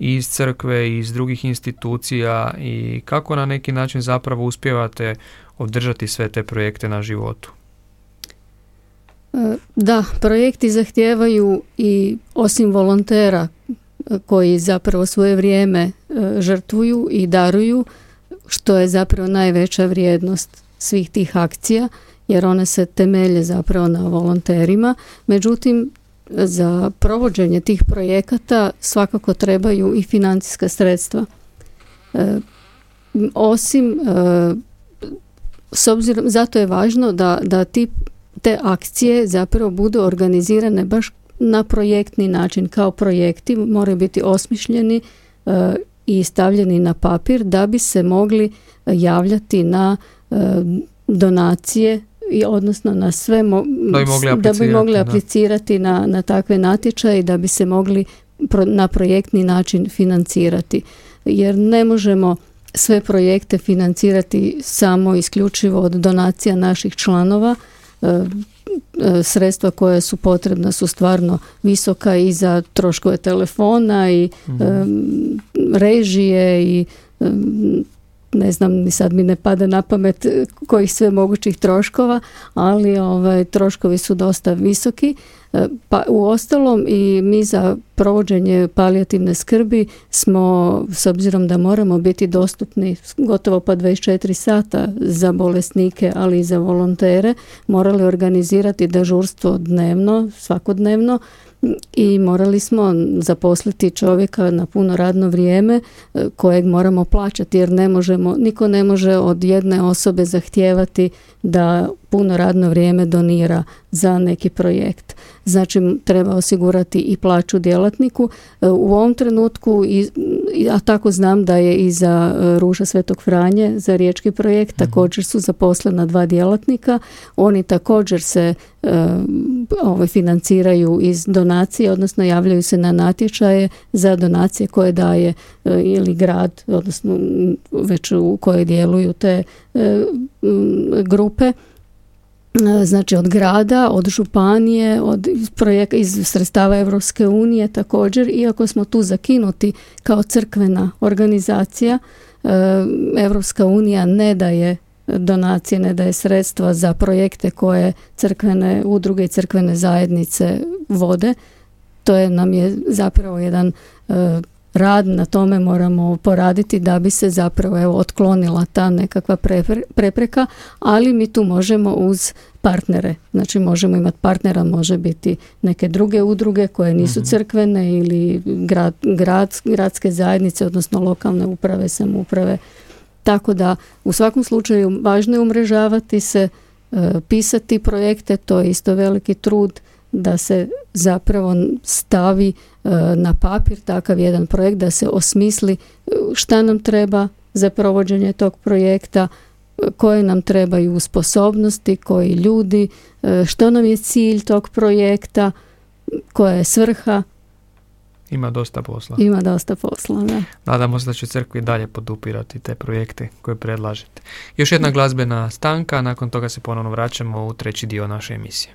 iz crkve i iz drugih institucija i kako na neki način zapravo uspijevate održati sve te projekte na životu? E, da, projekti zahtijevaju i osim volontera e, koji zapravo svoje vrijeme e, žrtvuju i daruju, što je zapravo najveća vrijednost svih tih akcija, jer one se temelje zapravo na volonterima. Međutim, za provođenje tih projekata svakako trebaju i financijska sredstva. osim, s obzirom, zato je važno da, da ti te akcije zapravo budu organizirane baš na projektni način kao projekti moraju biti osmišljeni e, i stavljeni na papir da bi se mogli javljati na e, donacije i odnosno na sve da bi mogli da bi mogli aplicirati na, na takve natječaje i da bi se mogli na projektni način financirati. Jer ne možemo sve projekte financirati samo isključivo od donacija naših članova. E, e, sredstva koja su potrebna su stvarno visoka i za troškove telefona i mhm. režije i ne znam, ni sad mi ne pada na pamet kojih sve mogućih troškova, ali ovaj, troškovi su dosta visoki. E, pa u ostalom i mi za provođenje palijativne skrbi smo, s obzirom da moramo biti dostupni gotovo pa 24 sata za bolesnike, ali i za volontere, morali organizirati dežurstvo dnevno, svakodnevno, i morali smo zaposliti čovjeka na puno radno vrijeme e, kojeg moramo plaćati jer ne možemo, niko ne može od jedne osobe zahtijevati da puno radno vrijeme donira za neki projekt. Znači treba osigurati i plaću djelatniku. E, u ovom trenutku, a tako znam da je i za e, Ruža Svetog Franje, za riječki projekt, mhm. također su zaposlena dva djelatnika. Oni također se e, ovaj, financiraju iz donacije, odnosno javljaju se na natječaje za donacije koje daje ili grad, odnosno već u kojoj djeluju te grupe znači od grada, od županije, od projek iz sredstava Europske unije također, iako smo tu zakinuti kao crkvena organizacija, Europska unija ne daje donacije, ne daje sredstva za projekte koje crkvene udruge i crkvene zajednice vode. To je nam je zapravo jedan e, rad na tome moramo poraditi da bi se zapravo evo otklonila ta nekakva prepreka, ali mi tu možemo uz partnere. Znači možemo imati partnera, može biti neke druge udruge koje nisu mhm. crkvene ili grad, grad, gradske zajednice, odnosno lokalne uprave, samouprave. Tako da u svakom slučaju važno je umrežavati se, e, pisati projekte, to je isto veliki trud da se zapravo stavi na papir takav jedan projekt, da se osmisli e, šta nam treba za provođenje tog projekta, e, koje nam trebaju sposobnosti, koji ljudi, što nam je cilj tog projekta, koja je svrha. Ima dosta posla. Ima dosta posla, da. Nadamo se da će crkvi dalje podupirati te projekte koje predlažete. Još jedna glazbena stanka, nakon toga se ponovno vraćamo u treći dio naše emisije.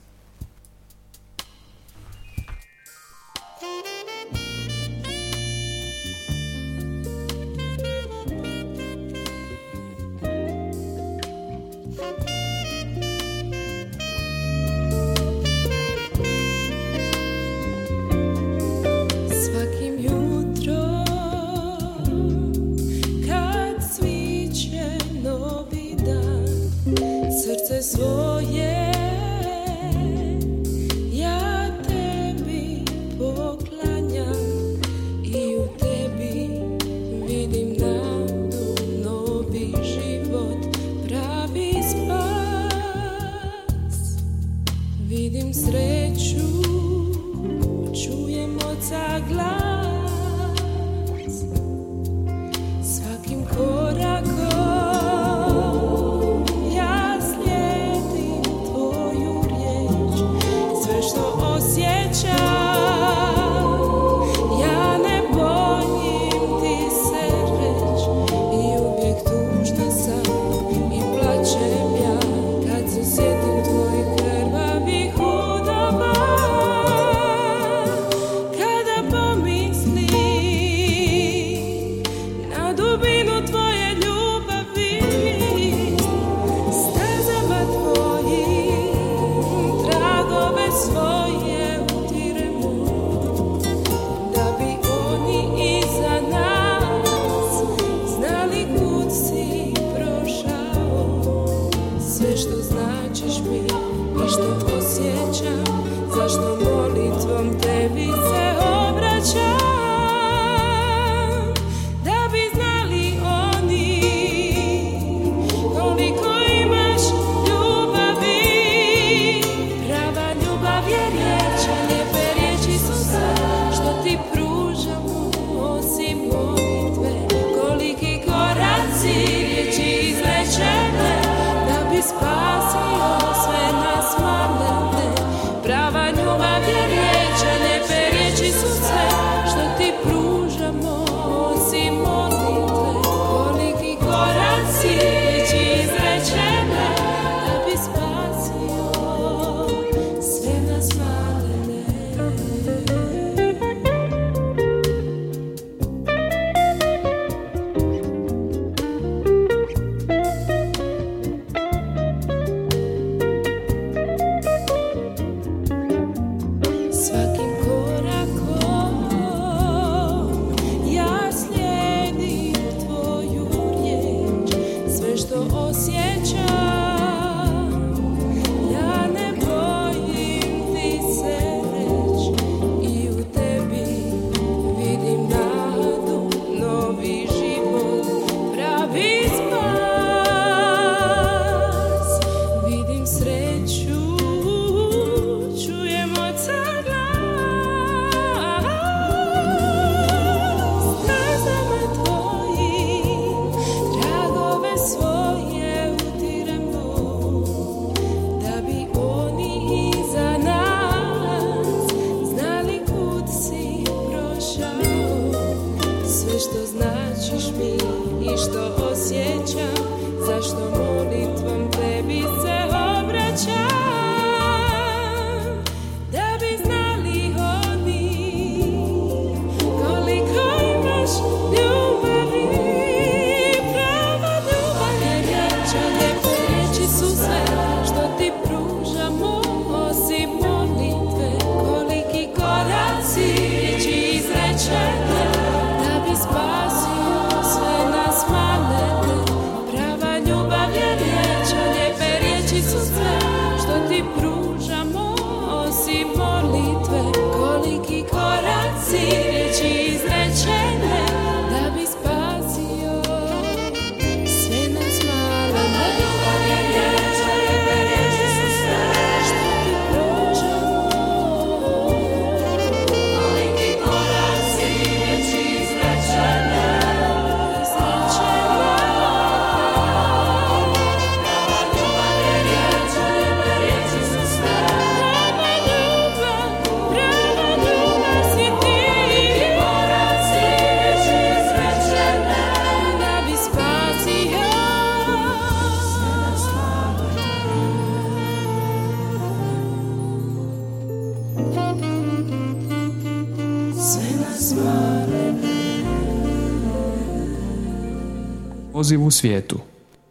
Poziv u svijetu.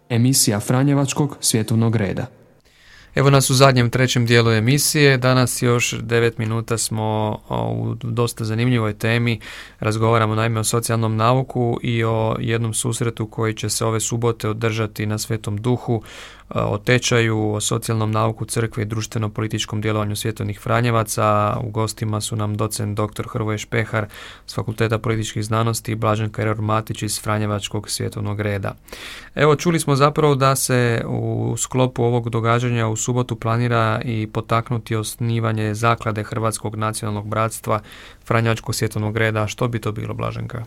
Emisija Franjevačkog svjetovnog reda. Evo nas u zadnjem trećem dijelu emisije. Danas još 9 minuta smo u dosta zanimljivoj temi. Razgovaramo naime o socijalnom nauku i o jednom susretu koji će se ove subote održati na Svetom duhu o tečaju, o socijalnom nauku crkve i društveno-političkom djelovanju svjetovnih Franjevaca. U gostima su nam docent dr. Hrvoje Špehar s Fakulteta političkih znanosti i Blažen Kajer Matić iz Franjevačkog svjetovnog reda. Evo, čuli smo zapravo da se u sklopu ovog događanja u subotu planira i potaknuti osnivanje zaklade Hrvatskog nacionalnog bratstva Franjevačkog svjetovnog reda. Što bi to bilo, Blaženka?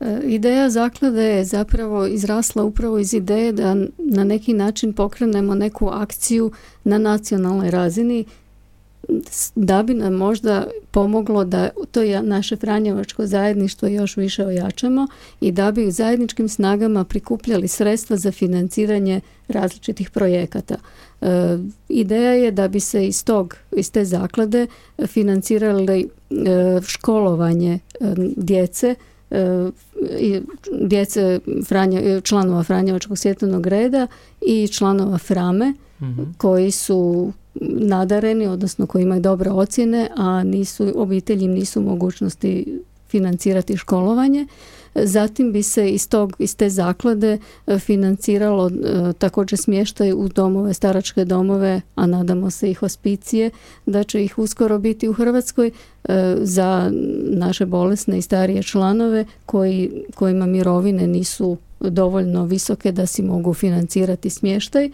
E, ideja zaklade je zapravo izrasla upravo iz ideje da na neki način pokrenemo neku akciju na nacionalnoj razini da bi nam možda pomoglo da to naše Franjevačko zajedništvo još više ojačamo i da bi zajedničkim snagama prikupljali sredstva za financiranje različitih projekata. E, ideja je da bi se iz tog, iz te zaklade financirali e, školovanje djece djece Franja, članova Franjevačkog svjetovnog reda i članova Frame mhm. koji su nadareni, odnosno koji imaju dobre ocjene, a nisu, obitelji nisu mogućnosti financirati školovanje. Zatim bi se iz, tog, iz te zaklade financiralo također smještaj u domove, staračke domove, a nadamo se i hospicije, da će ih uskoro biti u Hrvatskoj za naše bolesne i starije članove koji, kojima mirovine nisu dovoljno visoke da si mogu financirati smještaj. E,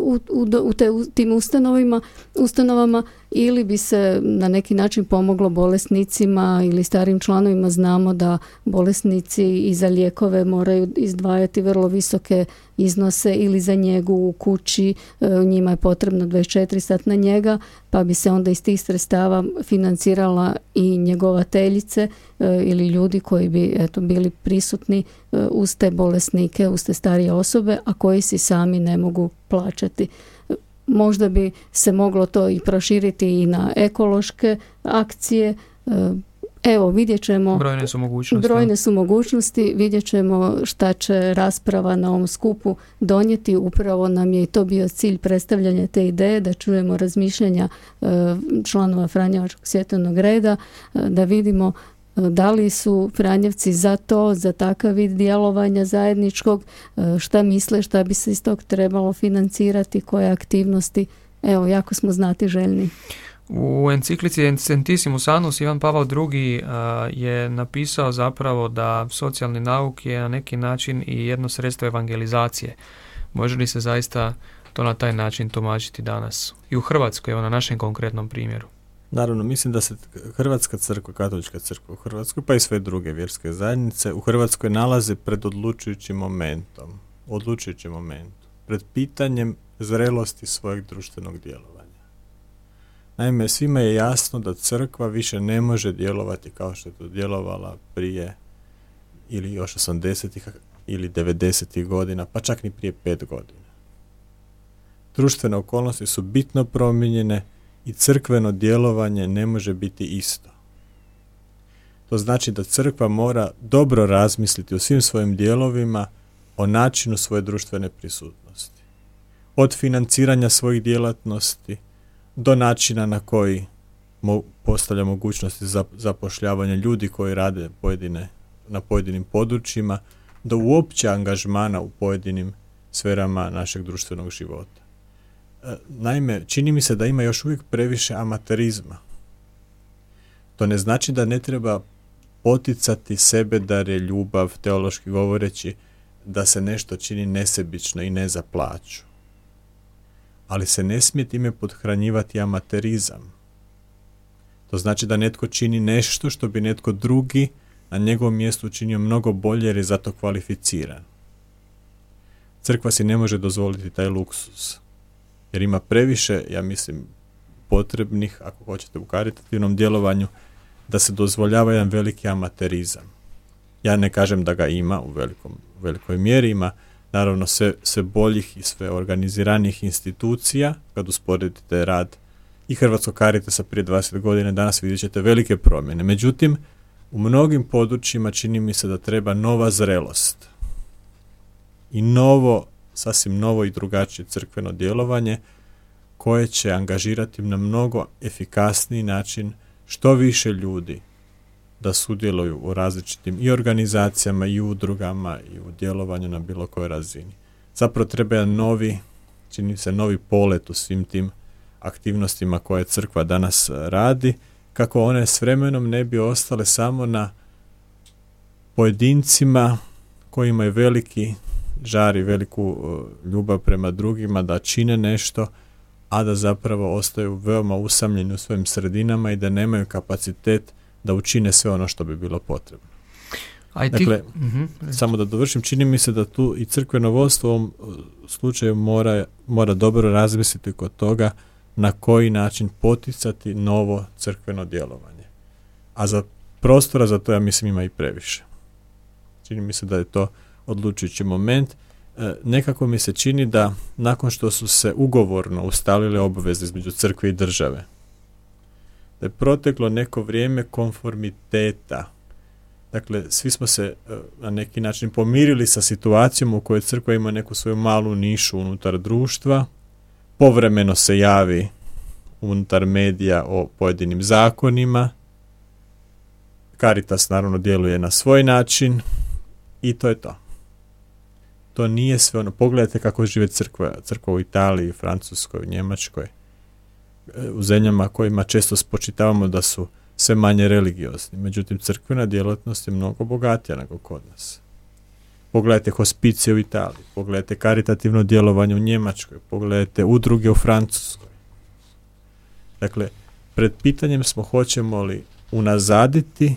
u, u, u, te, u tim ustanovima, ustanovama ili bi se na neki način pomoglo bolesnicima ili starim članovima. Znamo da bolesnici i za lijekove moraju izdvajati vrlo visoke iznose ili za njegu u kući e, njima je potrebno 24 sat na njega pa bi se onda iz tih sredstava financirala i njegovateljice e, ili ljudi koji bi eto bili prisutni e, uz te bolesnike, uz te starije osobe, a koji si sami ne mogu plaćati možda bi se moglo to i proširiti i na ekološke akcije. E, evo, vidjet ćemo... Brojne su mogućnosti. Brojne su mogućnosti, vidjet ćemo šta će rasprava na ovom skupu donijeti. Upravo nam je i to bio cilj predstavljanja te ideje, da čujemo razmišljanja e, članova Franjevačkog svjetovnog reda, e, da vidimo da li su Franjevci za to, za takav vid djelovanja zajedničkog, e, šta misle, šta bi se iz tog trebalo financirati, koje aktivnosti. Evo, jako smo znati željni. U enciklici Centisimus Annus Ivan Pavao II je napisao zapravo da socijalni nauk je na neki način i jedno sredstvo evangelizacije. Može li se zaista to na taj način tumačiti danas? I u Hrvatskoj, evo na našem konkretnom primjeru. Naravno, mislim da se Hrvatska crkva, katolička crkva u Hrvatskoj, pa i sve druge vjerske zajednice u Hrvatskoj nalaze pred odlučujućim momentom, odlučujućim momentom, pred pitanjem zrelosti svojeg društvenog djelovanja. Naime, svima je jasno da crkva više ne može djelovati kao što je to djelovala prije ili još 80 ili 90 godina, pa čak ni prije pet godina. Društvene okolnosti su bitno promijenjene, i crkveno djelovanje ne može biti isto. To znači da crkva mora dobro razmisliti u svim svojim dijelovima o načinu svoje društvene prisutnosti. Od financiranja svojih djelatnosti do načina na koji postavlja mogućnosti za zapošljavanja ljudi koji rade pojedine, na pojedinim područjima, do uopće angažmana u pojedinim sferama našeg društvenog života. E, naime, čini mi se da ima još uvijek previše amaterizma. To ne znači da ne treba poticati sebe da je ljubav, teološki govoreći, da se nešto čini nesebično i ne za plaću. Ali se ne smije time podhranjivati amaterizam. To znači da netko čini nešto što bi netko drugi na njegovom mjestu učinio mnogo bolje jer je zato kvalificiran. Crkva si ne može dozvoliti taj luksus jer ima previše, ja mislim, potrebnih, ako hoćete u karitativnom djelovanju, da se dozvoljava jedan veliki amaterizam. Ja ne kažem da ga ima u velikom, velikoj mjeri, ima naravno sve, sve boljih i sve organiziranih institucija, kad usporedite rad i Hrvatskog karitasa prije 20 godina, danas vidjet ćete velike promjene. Međutim, u mnogim područjima čini mi se da treba nova zrelost i novo sasvim novo i drugačije crkveno djelovanje koje će angažirati na mnogo efikasniji način što više ljudi da sudjeluju u različitim i organizacijama i udrugama i u djelovanju na bilo kojoj razini. Zapravo treba novi, čini se novi polet u svim tim aktivnostima koje crkva danas radi, kako one s vremenom ne bi ostale samo na pojedincima koji imaju veliki žari veliku e, ljubav prema drugima, da čine nešto, a da zapravo ostaju veoma usamljeni u svojim sredinama i da nemaju kapacitet da učine sve ono što bi bilo potrebno. Dakle, mhm, samo da dovršim, čini mi se da tu i crkveno vodstvo u ovom e, slučaju mora, mora dobro razmisliti kod toga na koji način poticati novo crkveno djelovanje. A za prostora za to ja mislim ima i previše. Čini mi se da je to odlučujući moment. E, nekako mi se čini da nakon što su se ugovorno ustalile obveze između crkve i države, da je proteklo neko vrijeme konformiteta. Dakle, svi smo se e, na neki način pomirili sa situacijom u kojoj crkva ima neku svoju malu nišu unutar društva, povremeno se javi unutar medija o pojedinim zakonima, Caritas naravno djeluje na svoj način, i to je to. To nije sve ono, pogledajte kako žive crkva, crkva u Italiji, Francuskoj, Njemačkoj, u zemljama kojima često spočitavamo da su sve manje religiozni. Međutim, crkvena djelatnost je mnogo bogatija nego kod nas. Pogledajte hospicije u Italiji, pogledajte karitativno djelovanje u Njemačkoj, pogledajte udruge u Francuskoj. Dakle, pred pitanjem smo hoćemo li unazaditi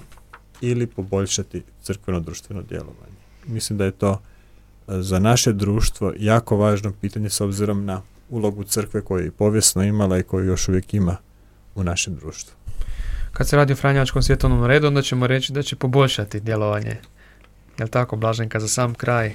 ili poboljšati crkveno društveno djelovanje. Mislim da je to e, za naše društvo jako važno pitanje s obzirom na ulogu crkve koju je povijesno imala i koju još uvijek ima u našem društvu. Kad se radi o Franjačkom svjetovnom redu, onda ćemo reći da će poboljšati djelovanje. Je tako, Blaženka, za sam kraj?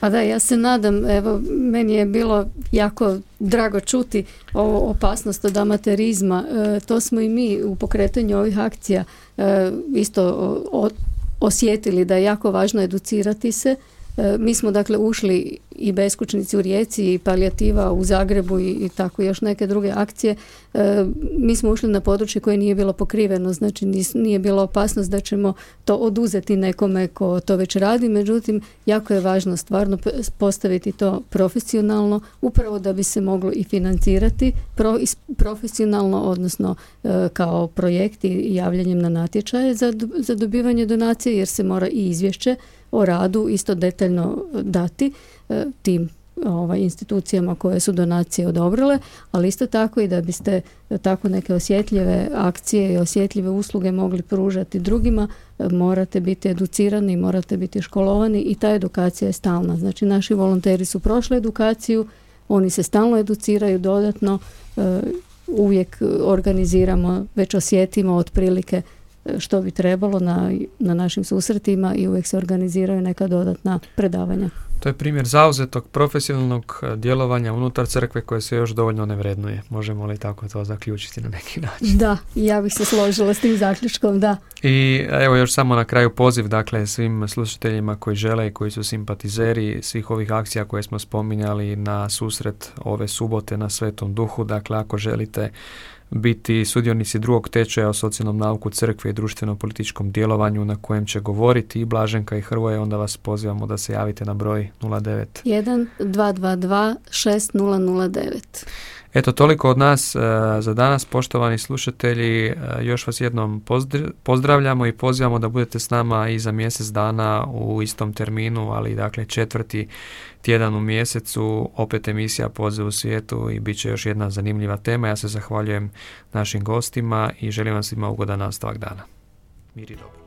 Pa da, ja se nadam, evo, meni je bilo jako drago čuti o opasnost od amaterizma. E, to smo i mi u pokretanju ovih akcija e, isto osjetili da je jako važno educirati se E, mi smo dakle ušli i beskućnici u Rijeci i palijativa u Zagrebu i, i tako još neke druge akcije. E, mi smo ušli na područje koje nije bilo pokriveno, znači nije bila opasnost da ćemo to oduzeti nekome ko to već radi, međutim jako je važno stvarno postaviti to profesionalno, upravo da bi se moglo i financirati profesionalno, odnosno e, kao projekt i javljanjem na natječaje za, za dobivanje donacije jer se mora i izvješće o radu isto detaljno dati tim ovaj, institucijama koje su donacije odobrile, ali isto tako i da biste tako neke osjetljive akcije i osjetljive usluge mogli pružati drugima, e, morate biti educirani, morate biti školovani i ta edukacija je stalna. Znači naši volonteri su prošli edukaciju, oni se stalno educiraju dodatno, e, uvijek organiziramo, već osjetimo otprilike što bi trebalo na, na našim susretima i uvijek se organiziraju neka dodatna predavanja. To je primjer zauzetog profesionalnog e, djelovanja unutar crkve koje se još dovoljno ne vrednuje. Možemo li tako to zaključiti na neki način? Da, ja bih se složila s tim zaključkom, da. I evo još samo na kraju poziv dakle svim slušateljima koji žele i koji su simpatizeri svih ovih akcija koje smo spominjali na susret ove subote na Svetom duhu. Dakle, ako želite biti sudionici drugog tečaja o socijalnom nauku crkve i društveno-političkom djelovanju na kojem će govoriti i Blaženka i Hrvoje, onda vas pozivamo da se javite na broj 09. 1 222 6009. Eto, toliko od nas e, za danas, poštovani slušatelji. E, još vas jednom pozdravljamo i pozivamo da budete s nama i za mjesec dana u istom terminu, ali dakle četvrti tjedan u mjesecu, opet emisija Poziv u svijetu i bit će još jedna zanimljiva tema. Ja se zahvaljujem našim gostima i želim vam svima ugodan nastavak dana. Mir i dobro.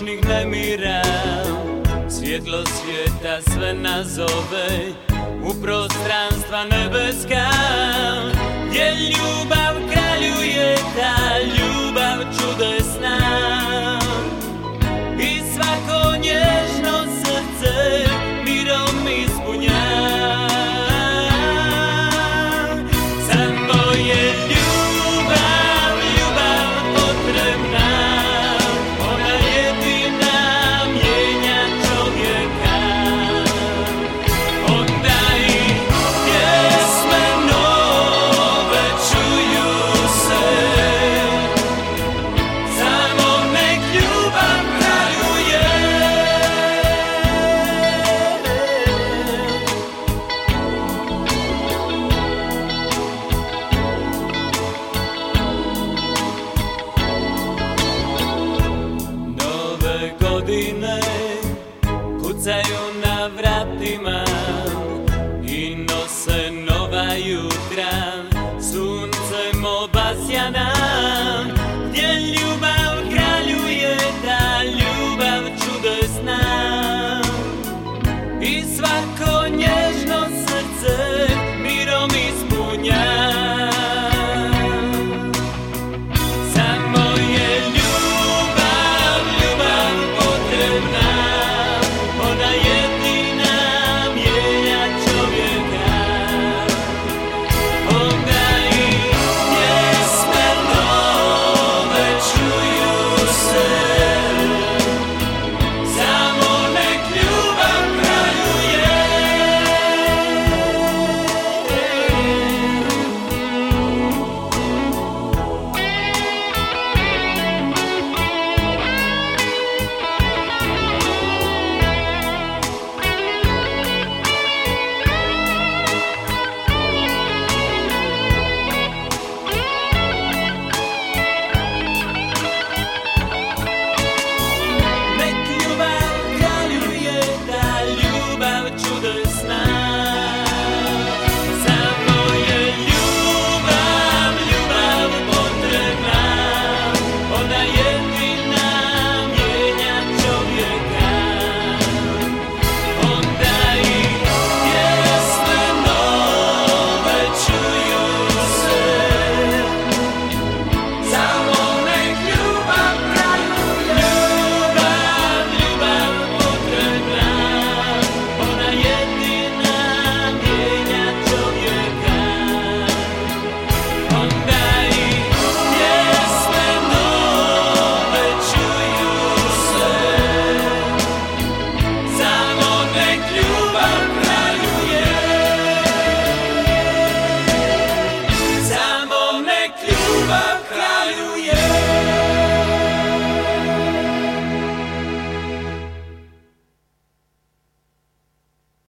Noćnih nemira Svjetlo svijeta sve nazove U prostranstva nebeska